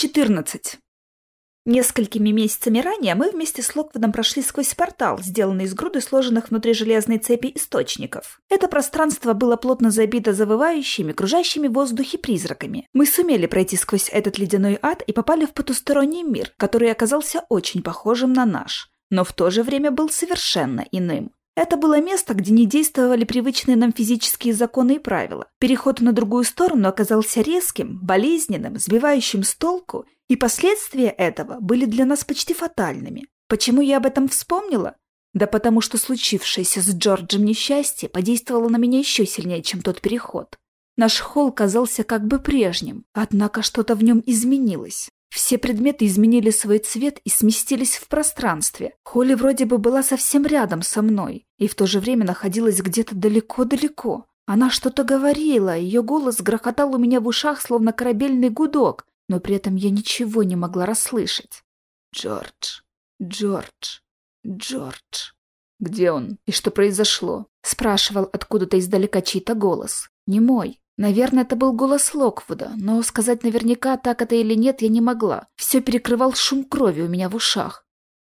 14. Несколькими месяцами ранее мы вместе с Локвудом прошли сквозь портал, сделанный из груды сложенных внутри железной цепи источников. Это пространство было плотно забито завывающими, кружащими в воздухе призраками. Мы сумели пройти сквозь этот ледяной ад и попали в потусторонний мир, который оказался очень похожим на наш, но в то же время был совершенно иным. Это было место, где не действовали привычные нам физические законы и правила. Переход на другую сторону оказался резким, болезненным, сбивающим с толку, и последствия этого были для нас почти фатальными. Почему я об этом вспомнила? Да потому что случившееся с Джорджем несчастье подействовало на меня еще сильнее, чем тот переход. Наш холл казался как бы прежним, однако что-то в нем изменилось. Все предметы изменили свой цвет и сместились в пространстве. Холли вроде бы была совсем рядом со мной и в то же время находилась где-то далеко-далеко. Она что-то говорила, ее голос грохотал у меня в ушах, словно корабельный гудок, но при этом я ничего не могла расслышать. «Джордж, Джордж, Джордж». «Где он? И что произошло?» — спрашивал откуда-то издалека чей-то голос. Не мой. Наверное, это был голос Локвуда, но сказать наверняка, так это или нет, я не могла. Все перекрывал шум крови у меня в ушах.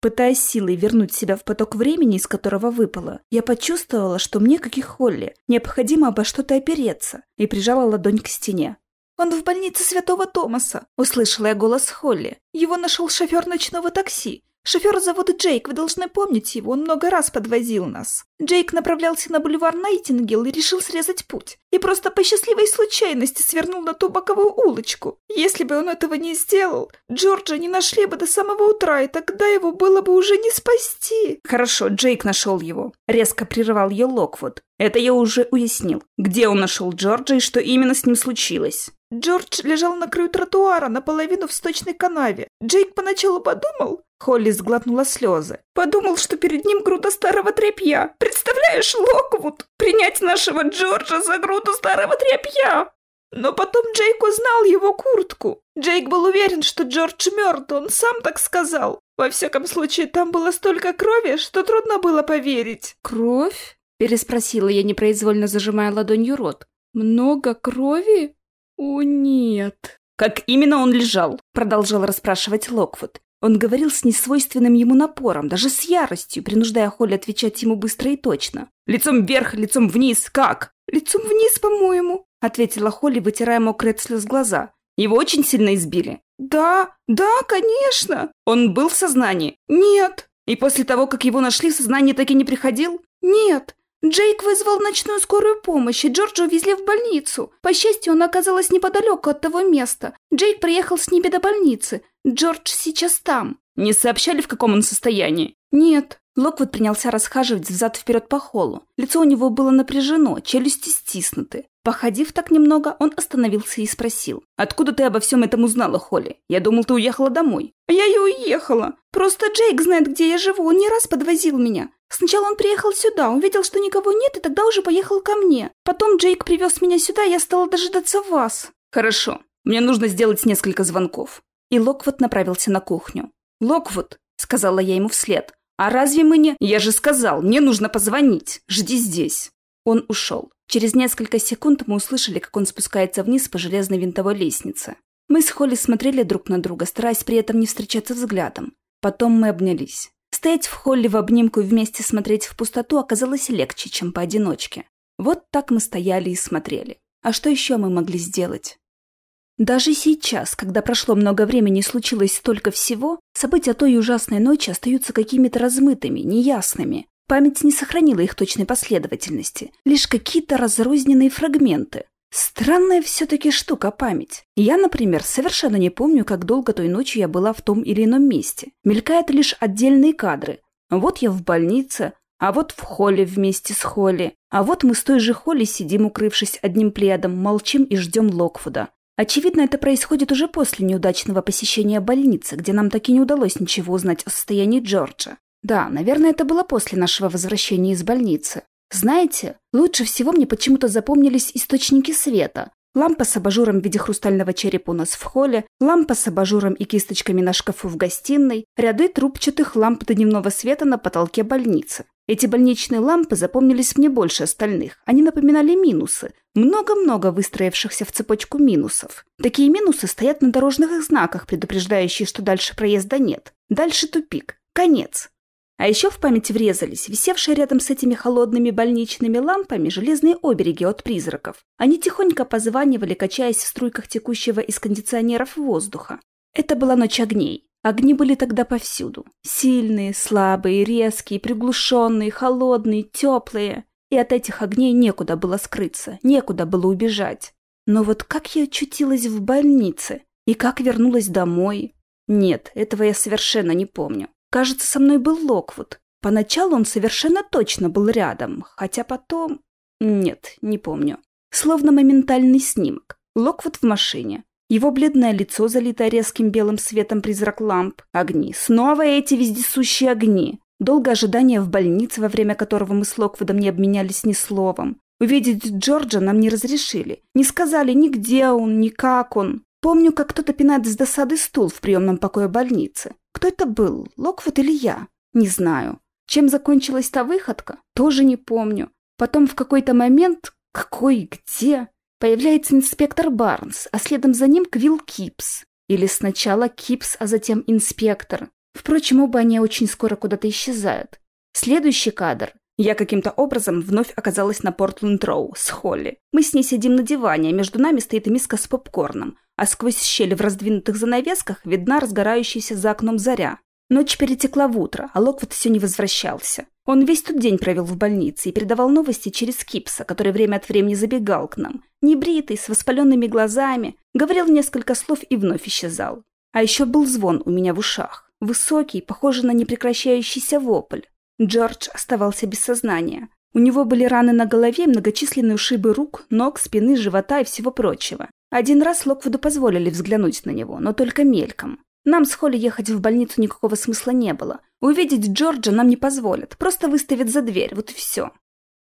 Пытаясь силой вернуть себя в поток времени, из которого выпало, я почувствовала, что мне, как и Холли, необходимо обо что-то опереться, и прижала ладонь к стене. «Он в больнице Святого Томаса!» – услышала я голос Холли. «Его нашел шофер ночного такси. Шофера зовут Джейк, вы должны помнить его, он много раз подвозил нас. Джейк направлялся на бульвар Найтингел и решил срезать путь. И просто по счастливой случайности свернул на ту боковую улочку. Если бы он этого не сделал, Джорджа не нашли бы до самого утра, и тогда его было бы уже не спасти. Хорошо, Джейк нашел его. Резко прерывал ее Локвуд. Это я уже уяснил. Где он нашел Джорджа и что именно с ним случилось? Джордж лежал на краю тротуара, наполовину в сточной канаве. Джейк поначалу подумал... Холли сглотнула слезы. Подумал, что перед ним груда старого тряпья. Представляешь, Локвуд, принять нашего Джорджа за груду старого тряпья. Но потом Джейк узнал его куртку. Джейк был уверен, что Джордж мертв, он сам так сказал. Во всяком случае, там было столько крови, что трудно было поверить. «Кровь?» – переспросила я, непроизвольно зажимая ладонью рот. «Много крови?» «О, нет!» «Как именно он лежал?» — продолжал расспрашивать Локвуд. Он говорил с несвойственным ему напором, даже с яростью, принуждая Холли отвечать ему быстро и точно. «Лицом вверх, лицом вниз, как?» «Лицом вниз, по-моему», — ответила Холли, вытирая мокрые от слез глаза. «Его очень сильно избили?» «Да, да, конечно». «Он был в сознании?» «Нет». «И после того, как его нашли, в сознание так и не приходил?» «Нет. Джейк вызвал ночную скорую помощь, и Джорджа увезли в больницу. По счастью, она оказалась неподалеку от того места. Джейк приехал с ними до больницы. Джордж сейчас там. Не сообщали, в каком он состоянии? Нет. Локвуд принялся расхаживать взад-вперед по холлу. Лицо у него было напряжено, челюсти стиснуты. Походив так немного, он остановился и спросил. «Откуда ты обо всем этом узнала, Холли? Я думал, ты уехала домой». «Я и уехала. Просто Джейк знает, где я живу. Он не раз подвозил меня. Сначала он приехал сюда, увидел, что никого нет, и тогда уже поехал ко мне. Потом Джейк привез меня сюда, и я стала дожидаться вас». «Хорошо. Мне нужно сделать несколько звонков». И Локвуд направился на кухню. «Локвуд», — сказала я ему вслед, — «а разве мы не...» «Я же сказал, мне нужно позвонить. Жди здесь». Он ушел. Через несколько секунд мы услышали, как он спускается вниз по железной винтовой лестнице. Мы с Холли смотрели друг на друга, стараясь при этом не встречаться взглядом. Потом мы обнялись. Стоять в холле в обнимку и вместе смотреть в пустоту оказалось легче, чем поодиночке. Вот так мы стояли и смотрели. А что еще мы могли сделать? Даже сейчас, когда прошло много времени и случилось столько всего, события той ужасной ночи остаются какими-то размытыми, неясными. Память не сохранила их точной последовательности, лишь какие-то разрозненные фрагменты. Странная все-таки штука память. Я, например, совершенно не помню, как долго той ночью я была в том или ином месте. Мелькают лишь отдельные кадры. Вот я в больнице, а вот в холле вместе с Холли. А вот мы с той же Холли сидим, укрывшись одним пледом, молчим и ждем Локвуда. Очевидно, это происходит уже после неудачного посещения больницы, где нам так и не удалось ничего узнать о состоянии Джорджа. Да, наверное, это было после нашего возвращения из больницы. Знаете, лучше всего мне почему-то запомнились источники света. Лампа с абажуром в виде хрустального черепа у нас в холле, лампа с абажуром и кисточками на шкафу в гостиной, ряды трубчатых ламп дневного света на потолке больницы. Эти больничные лампы запомнились мне больше остальных. Они напоминали минусы. Много-много выстроившихся в цепочку минусов. Такие минусы стоят на дорожных знаках, предупреждающие, что дальше проезда нет. Дальше тупик. Конец. А еще в память врезались висевшие рядом с этими холодными больничными лампами железные обереги от призраков. Они тихонько позванивали, качаясь в струйках текущего из кондиционеров воздуха. Это была ночь огней. Огни были тогда повсюду. Сильные, слабые, резкие, приглушенные, холодные, теплые. И от этих огней некуда было скрыться, некуда было убежать. Но вот как я очутилась в больнице? И как вернулась домой? Нет, этого я совершенно не помню. Кажется, со мной был Локвуд. Поначалу он совершенно точно был рядом, хотя потом... Нет, не помню. Словно моментальный снимок. Локвуд в машине. Его бледное лицо залито резким белым светом призрак ламп. Огни. Снова эти вездесущие огни. Долгое ожидание в больнице, во время которого мы с Локвудом не обменялись ни словом. Увидеть Джорджа нам не разрешили. Не сказали ни где он, ни как он. Помню, как кто-то пинает с досады стул в приемном покое больницы. Кто это был, Локвуд или я? Не знаю. Чем закончилась та выходка? Тоже не помню. Потом в какой-то момент... Какой? Где? Появляется инспектор Барнс, а следом за ним Квилл Кипс. Или сначала Кипс, а затем инспектор. Впрочем, оба они очень скоро куда-то исчезают. Следующий кадр. Я каким-то образом вновь оказалась на Портленд-Роу с Холли. Мы с ней сидим на диване, а между нами стоит миска с попкорном, а сквозь щели в раздвинутых занавесках видна разгорающаяся за окном заря. Ночь перетекла в утро, а Локвуд все не возвращался. Он весь тот день провел в больнице и передавал новости через Кипса, который время от времени забегал к нам. Небритый, с воспаленными глазами, говорил несколько слов и вновь исчезал. А еще был звон у меня в ушах. Высокий, похожий на непрекращающийся вопль. Джордж оставался без сознания. У него были раны на голове, многочисленные ушибы рук, ног, спины, живота и всего прочего. Один раз Локвуду позволили взглянуть на него, но только мельком. Нам с Холли ехать в больницу никакого смысла не было. Увидеть Джорджа нам не позволят, просто выставят за дверь, вот и все.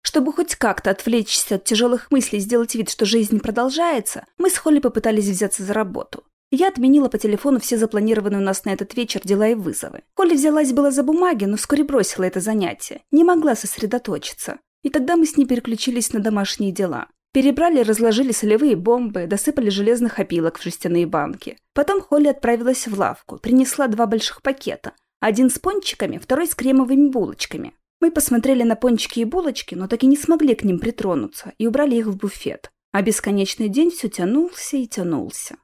Чтобы хоть как-то отвлечься от тяжелых мыслей и сделать вид, что жизнь продолжается, мы с Холли попытались взяться за работу. Я отменила по телефону все запланированные у нас на этот вечер дела и вызовы. Холли взялась была за бумаги, но вскоре бросила это занятие. Не могла сосредоточиться. И тогда мы с ней переключились на домашние дела. Перебрали разложили солевые бомбы, досыпали железных опилок в жестяные банки. Потом Холли отправилась в лавку, принесла два больших пакета. Один с пончиками, второй с кремовыми булочками. Мы посмотрели на пончики и булочки, но так и не смогли к ним притронуться и убрали их в буфет. А бесконечный день все тянулся и тянулся.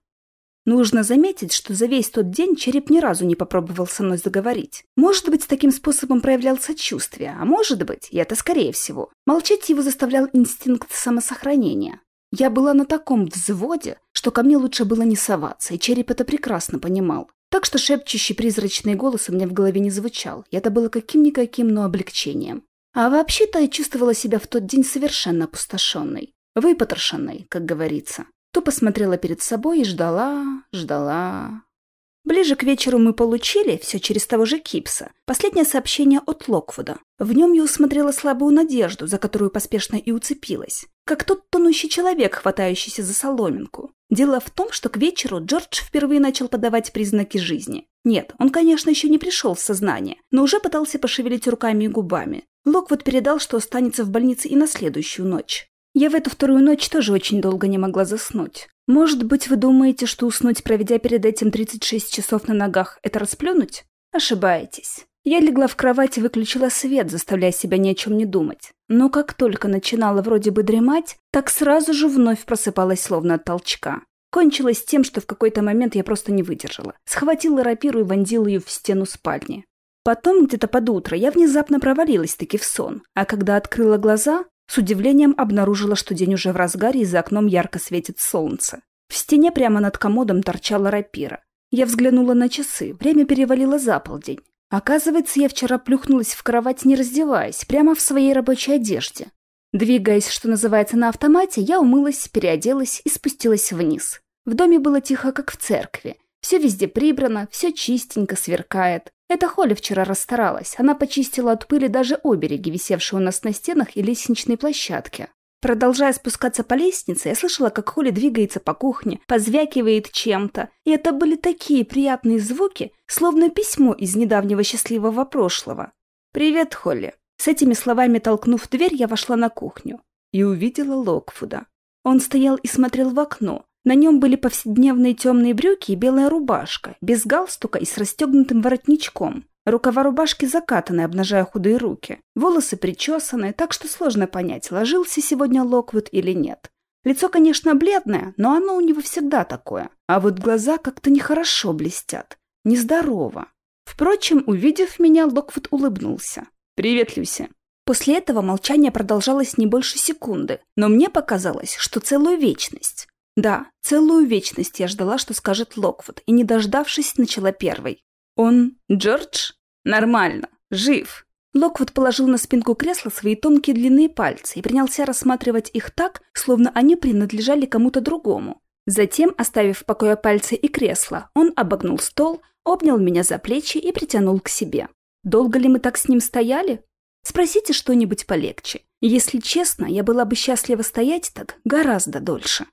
Нужно заметить, что за весь тот день череп ни разу не попробовал со мной заговорить. Может быть, таким способом проявлял сочувствие, а может быть, и это скорее всего, молчать его заставлял инстинкт самосохранения. Я была на таком взводе, что ко мне лучше было не соваться, и череп это прекрасно понимал. Так что шепчущий призрачный голос у меня в голове не звучал, и это было каким-никаким, но облегчением. А вообще-то я чувствовала себя в тот день совершенно опустошенной, выпотрошенной, как говорится. То посмотрела перед собой и ждала, ждала. Ближе к вечеру мы получили, все через того же Кипса, последнее сообщение от Локвуда. В нем я усмотрела слабую надежду, за которую поспешно и уцепилась. Как тот тонущий человек, хватающийся за соломинку. Дело в том, что к вечеру Джордж впервые начал подавать признаки жизни. Нет, он, конечно, еще не пришел в сознание, но уже пытался пошевелить руками и губами. Локвуд передал, что останется в больнице и на следующую ночь. Я в эту вторую ночь тоже очень долго не могла заснуть. Может быть, вы думаете, что уснуть, проведя перед этим 36 часов на ногах, это расплюнуть? Ошибаетесь. Я легла в кровать и выключила свет, заставляя себя ни о чем не думать. Но как только начинала вроде бы дремать, так сразу же вновь просыпалась словно от толчка. Кончилось тем, что в какой-то момент я просто не выдержала. Схватила рапиру и вонзила ее в стену спальни. Потом, где-то под утро, я внезапно провалилась-таки в сон, а когда открыла глаза, с удивлением обнаружила, что день уже в разгаре и за окном ярко светит солнце. В стене прямо над комодом торчала рапира. Я взглянула на часы, время перевалило за полдень. Оказывается, я вчера плюхнулась в кровать, не раздеваясь, прямо в своей рабочей одежде. Двигаясь, что называется, на автомате, я умылась, переоделась и спустилась вниз. В доме было тихо, как в церкви. Все везде прибрано, все чистенько сверкает. Это Холли вчера расстаралась. Она почистила от пыли даже обереги, висевшие у нас на стенах и лестничной площадке. Продолжая спускаться по лестнице, я слышала, как Холли двигается по кухне, позвякивает чем-то. И это были такие приятные звуки, словно письмо из недавнего счастливого прошлого. «Привет, Холли». С этими словами толкнув дверь, я вошла на кухню и увидела Локфуда. Он стоял и смотрел в окно. На нем были повседневные темные брюки и белая рубашка, без галстука и с расстегнутым воротничком. Рукава рубашки закатаны, обнажая худые руки. Волосы причесаны, так что сложно понять, ложился сегодня Локвуд или нет. Лицо, конечно, бледное, но оно у него всегда такое. А вот глаза как-то нехорошо блестят. Нездорово. Впрочем, увидев меня, Локвуд улыбнулся. «Привет, Люся». После этого молчание продолжалось не больше секунды, но мне показалось, что целую вечность. Да, целую вечность я ждала, что скажет Локвуд, и, не дождавшись, начала первой. «Он... Джордж? Нормально. Жив. Локвуд положил на спинку кресла свои тонкие длинные пальцы и принялся рассматривать их так, словно они принадлежали кому-то другому. Затем, оставив в покое пальцы и кресло, он обогнул стол, обнял меня за плечи и притянул к себе. Долго ли мы так с ним стояли? Спросите что-нибудь полегче. Если честно, я была бы счастлива стоять так гораздо дольше.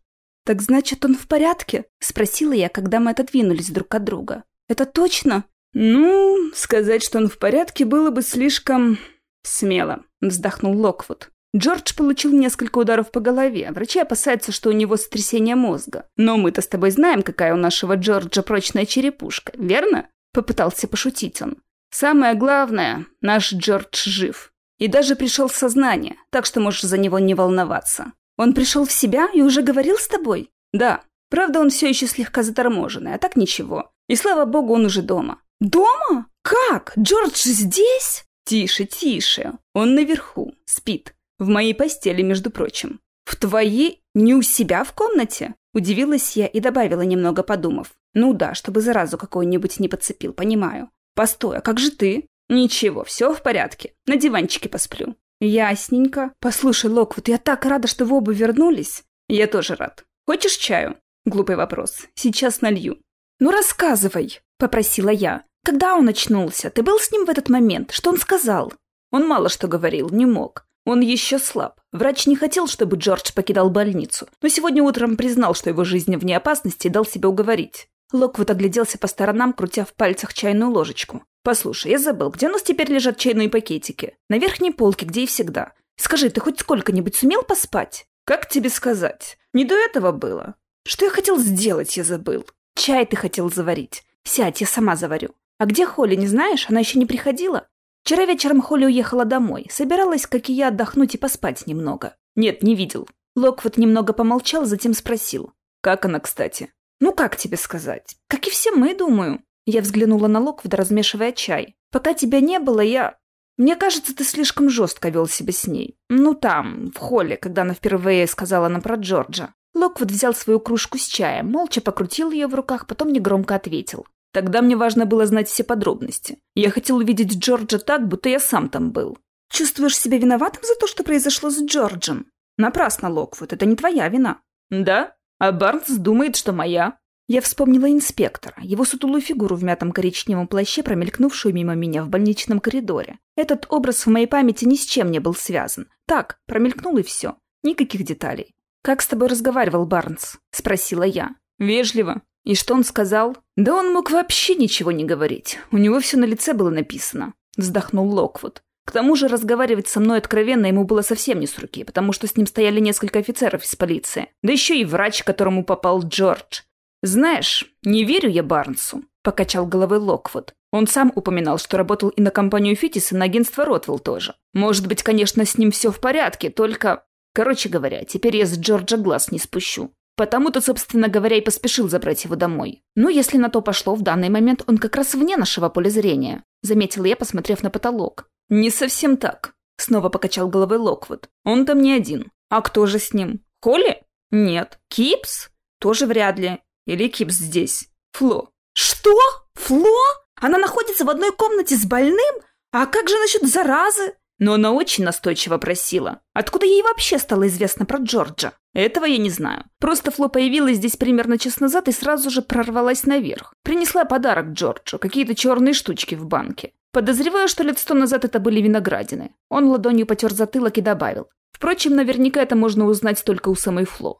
«Так значит, он в порядке?» – спросила я, когда мы отодвинулись друг от друга. «Это точно?» «Ну, сказать, что он в порядке, было бы слишком... смело», — вздохнул Локвуд. Джордж получил несколько ударов по голове. Врачи опасаются, что у него сотрясение мозга. Но мы-то с тобой знаем, какая у нашего Джорджа прочная черепушка, верно? Попытался пошутить он. Самое главное, наш Джордж жив. И даже пришел в сознание, так что можешь за него не волноваться. Он пришел в себя и уже говорил с тобой? Да. Правда, он все еще слегка заторможенный, а так ничего. И слава богу, он уже дома. «Дома? Как? Джордж здесь?» «Тише, тише. Он наверху. Спит. В моей постели, между прочим». «В твоей? Не у себя в комнате?» Удивилась я и добавила, немного подумав. «Ну да, чтобы заразу какую-нибудь не подцепил, понимаю. Постой, а как же ты?» «Ничего, все в порядке. На диванчике посплю». «Ясненько. Послушай, Локвуд, я так рада, что вы оба вернулись». «Я тоже рад. Хочешь чаю?» Глупый вопрос. Сейчас налью. «Ну рассказывай», — попросила я. «Когда он очнулся? Ты был с ним в этот момент? Что он сказал?» Он мало что говорил, не мог. Он еще слаб. Врач не хотел, чтобы Джордж покидал больницу, но сегодня утром признал, что его жизнь вне опасности и дал себя уговорить. Локвуд огляделся по сторонам, крутя в пальцах чайную ложечку. «Послушай, я забыл, где у нас теперь лежат чайные пакетики? На верхней полке, где и всегда. Скажи, ты хоть сколько-нибудь сумел поспать?» «Как тебе сказать? Не до этого было. Что я хотел сделать, я забыл. Чай ты хотел заварить. Сядь, я сама заварю. А где Холли, не знаешь? Она еще не приходила? Вчера вечером Холли уехала домой. Собиралась, как и я, отдохнуть и поспать немного. Нет, не видел. Локвуд немного помолчал, затем спросил. Как она, кстати? Ну, как тебе сказать? Как и все мы, думаю. Я взглянула на Локвуда, размешивая чай. Пока тебя не было, я... Мне кажется, ты слишком жестко вел себя с ней. Ну, там, в холле, когда она впервые сказала нам про Джорджа. Локвуд взял свою кружку с чаем, молча покрутил ее в руках, потом негромко ответил. Тогда мне важно было знать все подробности. Я хотел увидеть Джорджа так, будто я сам там был. Чувствуешь себя виноватым за то, что произошло с Джорджем? Напрасно, Локвуд, это не твоя вина. Да? А Барнс думает, что моя. Я вспомнила инспектора, его сутулую фигуру в мятом коричневом плаще, промелькнувшую мимо меня в больничном коридоре. Этот образ в моей памяти ни с чем не был связан. Так, промелькнул и все. Никаких деталей. «Как с тобой разговаривал Барнс?» – спросила я. «Вежливо. И что он сказал?» «Да он мог вообще ничего не говорить. У него все на лице было написано», – вздохнул Локвуд. К тому же разговаривать со мной откровенно ему было совсем не с руки, потому что с ним стояли несколько офицеров из полиции. Да еще и врач, которому попал Джордж. «Знаешь, не верю я Барнсу», – покачал головой Локвуд. Он сам упоминал, что работал и на компанию Фитис, и на агентство Ротвелл тоже. Может быть, конечно, с ним все в порядке, только... Короче говоря, теперь я с Джорджа глаз не спущу. Потому-то, собственно говоря, и поспешил забрать его домой. Ну, если на то пошло, в данный момент он как раз вне нашего поля зрения, заметила я, посмотрев на потолок. Не совсем так, снова покачал головой Локвуд. Он там не один. А кто же с ним? Холли? Нет. Кипс? Тоже вряд ли. Или Кипс здесь? Фло. Что? Фло? Она находится в одной комнате с больным? А как же насчет заразы? Но она очень настойчиво просила. Откуда ей вообще стало известно про Джорджа? Этого я не знаю. Просто Фло появилась здесь примерно час назад и сразу же прорвалась наверх. Принесла подарок Джорджу, какие-то черные штучки в банке. Подозреваю, что лет сто назад это были виноградины. Он ладонью потер затылок и добавил. Впрочем, наверняка это можно узнать только у самой Фло.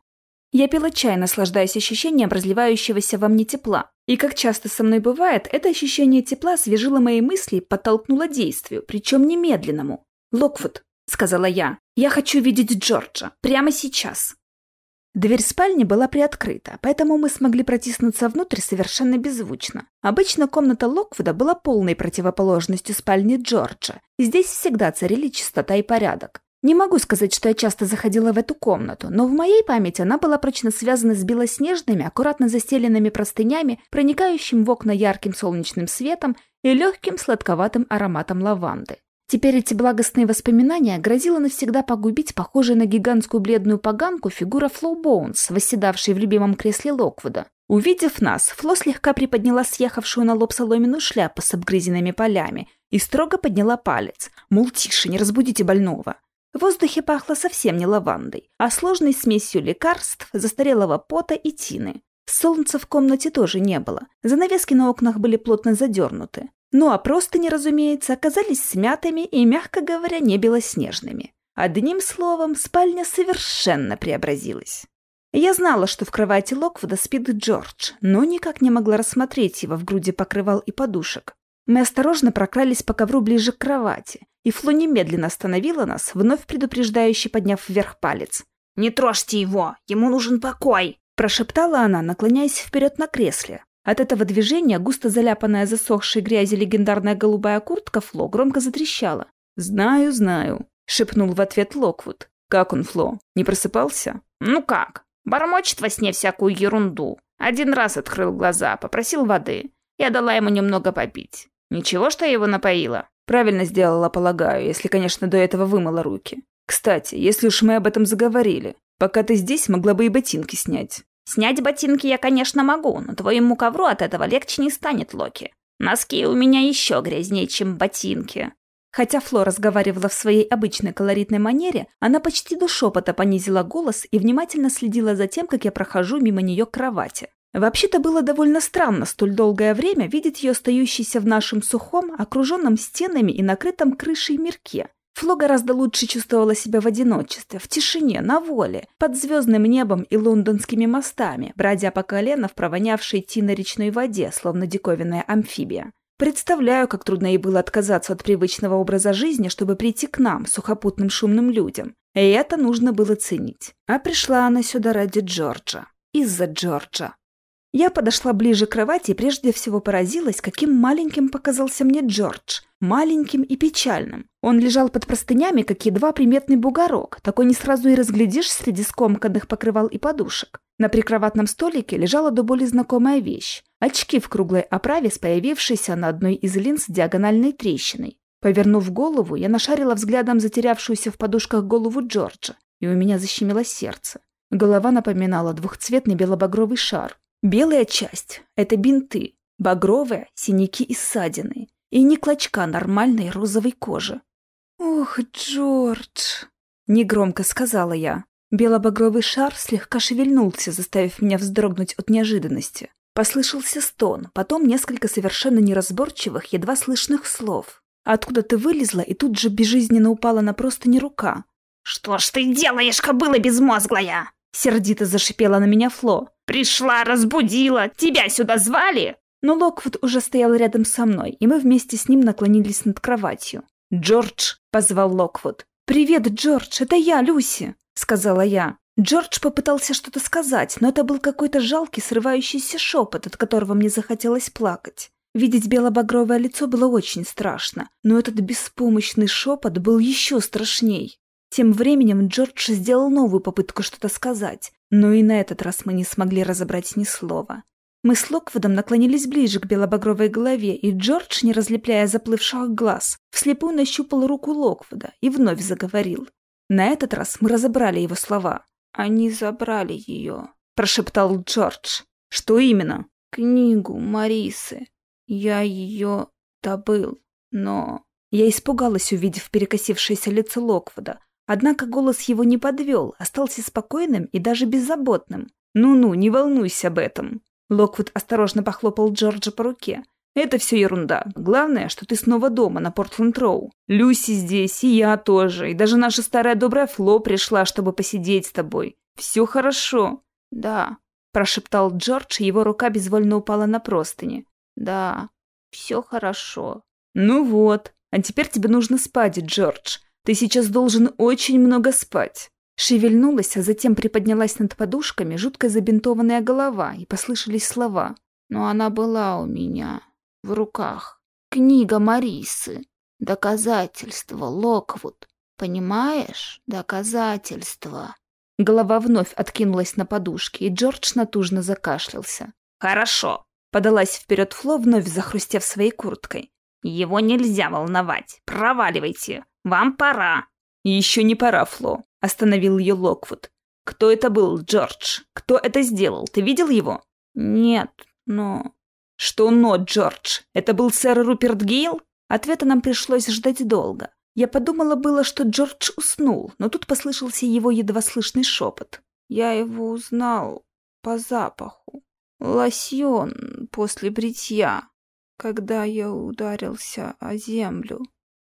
Я пила чай, наслаждаясь ощущением разливающегося во мне тепла. И как часто со мной бывает, это ощущение тепла освежило мои мысли подтолкнуло действию, причем немедленному. «Локвуд», — сказала я, — «я хочу видеть Джорджа. Прямо сейчас». Дверь спальни была приоткрыта, поэтому мы смогли протиснуться внутрь совершенно беззвучно. Обычно комната Локвуда была полной противоположностью спальни Джорджа, здесь всегда царили чистота и порядок. Не могу сказать, что я часто заходила в эту комнату, но в моей памяти она была прочно связана с белоснежными, аккуратно застеленными простынями, проникающим в окна ярким солнечным светом и легким сладковатым ароматом лаванды. Теперь эти благостные воспоминания грозило навсегда погубить похожая на гигантскую бледную поганку фигура Фло Боунс, восседавшей в любимом кресле Локвуда. Увидев нас, Фло слегка приподняла съехавшую на лоб соломенную шляпу с обгрызенными полями и строго подняла палец, мол, тише, не разбудите больного. В воздухе пахло совсем не лавандой, а сложной смесью лекарств, застарелого пота и тины. Солнца в комнате тоже не было, занавески на окнах были плотно задернуты. Ну а простыни, разумеется, оказались смятыми и, мягко говоря, не белоснежными. Одним словом, спальня совершенно преобразилась. Я знала, что в кровати Локвуда спит Джордж, но никак не могла рассмотреть его в груди покрывал и подушек. Мы осторожно прокрались по ковру ближе к кровати, и Фло немедленно остановила нас, вновь предупреждающе подняв вверх палец. «Не трожьте его, ему нужен покой!» Прошептала она, наклоняясь вперед на кресле, от этого движения густо заляпанная засохшей грязью легендарная голубая куртка Фло громко затрещала. «Знаю, знаю», — шепнул в ответ Локвуд. «Как он, Фло? Не просыпался?» «Ну как? Бормочет во сне всякую ерунду. Один раз открыл глаза, попросил воды. Я дала ему немного попить. Ничего, что я его напоила?» «Правильно сделала, полагаю, если, конечно, до этого вымыла руки. Кстати, если уж мы об этом заговорили, пока ты здесь, могла бы и ботинки снять». Снять ботинки я, конечно, могу, но твоему ковру от этого легче не станет, Локи. Носки у меня еще грязнее, чем ботинки. Хотя Фло разговаривала в своей обычной колоритной манере, она почти до шепота понизила голос и внимательно следила за тем, как я прохожу мимо нее к кровати. Вообще-то было довольно странно столь долгое время видеть ее стоящейся в нашем сухом, окруженном стенами и накрытом крышей мирке, Фло гораздо лучше чувствовала себя в одиночестве, в тишине, на воле, под звездным небом и лондонскими мостами, бродя по колено в провонявшей тино речной воде, словно диковинная амфибия. Представляю, как трудно ей было отказаться от привычного образа жизни, чтобы прийти к нам, сухопутным шумным людям. И это нужно было ценить. А пришла она сюда ради Джорджа. Из-за Джорджа. Я подошла ближе к кровати и прежде всего поразилась, каким маленьким показался мне Джордж. Маленьким и печальным. Он лежал под простынями, как едва приметный бугорок. Такой не сразу и разглядишь среди скомканных покрывал и подушек. На прикроватном столике лежала до боли знакомая вещь. Очки в круглой оправе с появившейся на одной из линз диагональной трещиной. Повернув голову, я нашарила взглядом затерявшуюся в подушках голову Джорджа, и у меня защемило сердце. Голова напоминала двухцветный белобагровый шар. Белая часть – это бинты, багровая – синяки и ссадины, и не клочка нормальной розовой кожи. «Ох, Джордж!» – негромко сказала я. Белобагровый шар слегка шевельнулся, заставив меня вздрогнуть от неожиданности. Послышался стон, потом несколько совершенно неразборчивых, едва слышных слов. Откуда ты вылезла и тут же безжизненно упала на простыни рука. «Что ж ты делаешь, кобыла безмозглая?» Сердито зашипела на меня Фло. «Пришла, разбудила! Тебя сюда звали?» Но Локвуд уже стоял рядом со мной, и мы вместе с ним наклонились над кроватью. «Джордж!» — позвал Локвуд. «Привет, Джордж, это я, Люси!» — сказала я. Джордж попытался что-то сказать, но это был какой-то жалкий, срывающийся шепот, от которого мне захотелось плакать. Видеть белобагровое лицо было очень страшно, но этот беспомощный шепот был еще страшней. Тем временем Джордж сделал новую попытку что-то сказать, но и на этот раз мы не смогли разобрать ни слова. Мы с Локвудом наклонились ближе к белобагровой голове, и Джордж, не разлепляя заплывших глаз, вслепую нащупал руку Локвуда и вновь заговорил. На этот раз мы разобрали его слова. «Они забрали ее», — прошептал Джордж. «Что именно?» «Книгу Марисы. Я ее добыл, но...» Я испугалась, увидев перекосившееся лицо Локвуда, Однако голос его не подвел, остался спокойным и даже беззаботным. «Ну-ну, не волнуйся об этом». Локвуд осторожно похлопал Джорджа по руке. «Это все ерунда. Главное, что ты снова дома на Портленд-Роу. Люси здесь, и я тоже, и даже наша старая добрая Фло пришла, чтобы посидеть с тобой. Все хорошо». «Да», – прошептал Джордж, и его рука безвольно упала на простыни. «Да, все хорошо». «Ну вот, а теперь тебе нужно спать, Джордж. Ты сейчас должен очень много спать». Шевельнулась, а затем приподнялась над подушками жутко забинтованная голова, и послышались слова. «Но она была у меня в руках. Книга Марисы. Доказательство, Локвуд. Понимаешь? Доказательство». Голова вновь откинулась на подушке, и Джордж натужно закашлялся. «Хорошо», — подалась вперед Фло, вновь захрустев своей курткой. «Его нельзя волновать. Проваливайте. Вам пора». «Еще не пора, Фло», — остановил ее Локвуд. «Кто это был, Джордж? Кто это сделал? Ты видел его?» «Нет, но...» «Что но, Джордж? Это был сэр Руперт Гейл?» Ответа нам пришлось ждать долго. Я подумала было, что Джордж уснул, но тут послышался его едва слышный шепот. «Я его узнал по запаху. Лосьон после бритья, когда я ударился о землю».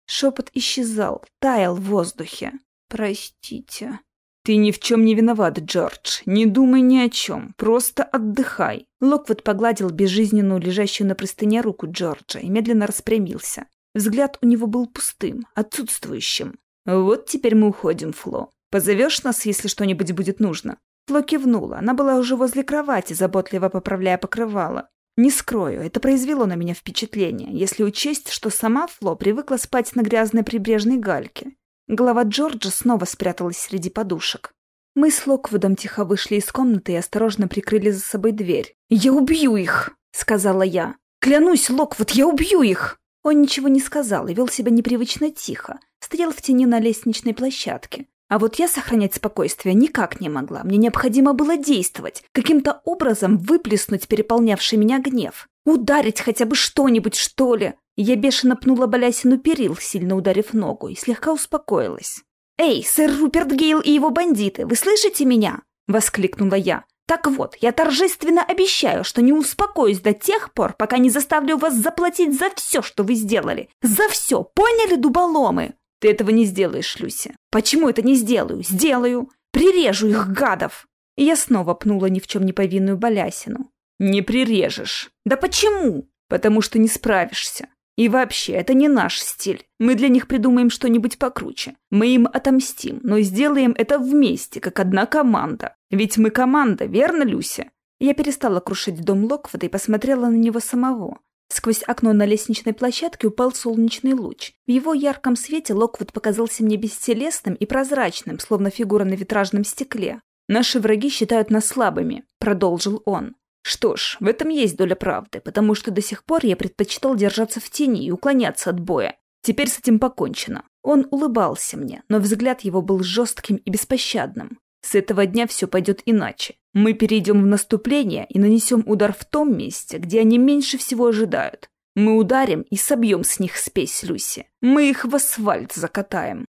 Шепот исчезал, таял в воздухе. «Простите». «Ты ни в чем не виноват, Джордж. Не думай ни о чем. Просто отдыхай». Локвуд погладил безжизненную лежащую на простыне руку Джорджа и медленно распрямился. Взгляд у него был пустым, отсутствующим. «Вот теперь мы уходим, Фло. Позовешь нас, если что-нибудь будет нужно?» Фло кивнула. Она была уже возле кровати, заботливо поправляя покрывало. Не скрою, это произвело на меня впечатление, если учесть, что сама Фло привыкла спать на грязной прибрежной гальке. Голова Джорджа снова спряталась среди подушек. Мы с Локвудом тихо вышли из комнаты и осторожно прикрыли за собой дверь. «Я убью их!» — сказала я. «Клянусь, Локвуд, я убью их!» Он ничего не сказал и вел себя непривычно тихо, стоял в тени на лестничной площадке. А вот я сохранять спокойствие никак не могла. Мне необходимо было действовать, каким-то образом выплеснуть переполнявший меня гнев. Ударить хотя бы что-нибудь, что ли. Я бешено пнула балясину перил, сильно ударив ногу, и слегка успокоилась. «Эй, сэр Руперт Гейл и его бандиты, вы слышите меня?» — воскликнула я. Так вот, я торжественно обещаю, что не успокоюсь до тех пор, пока не заставлю вас заплатить за все, что вы сделали. За все, поняли, дуболомы? Ты этого не сделаешь, Люся. Почему это не сделаю? Сделаю. Прирежу их, гадов. И я снова пнула ни в чем не повинную балясину. Не прирежешь. Да почему? Потому что не справишься. И вообще, это не наш стиль. Мы для них придумаем что-нибудь покруче. Мы им отомстим, но сделаем это вместе, как одна команда. Ведь мы команда, верно, Люся? Я перестала крушить дом Локвода и посмотрела на него самого. Сквозь окно на лестничной площадке упал солнечный луч. В его ярком свете Локвуд показался мне бестелесным и прозрачным, словно фигура на витражном стекле. «Наши враги считают нас слабыми», — продолжил он. Что ж, в этом есть доля правды, потому что до сих пор я предпочитал держаться в тени и уклоняться от боя. Теперь с этим покончено. Он улыбался мне, но взгляд его был жестким и беспощадным. С этого дня все пойдет иначе. Мы перейдем в наступление и нанесем удар в том месте, где они меньше всего ожидают. Мы ударим и собьем с них спесь, Люси. Мы их в асфальт закатаем.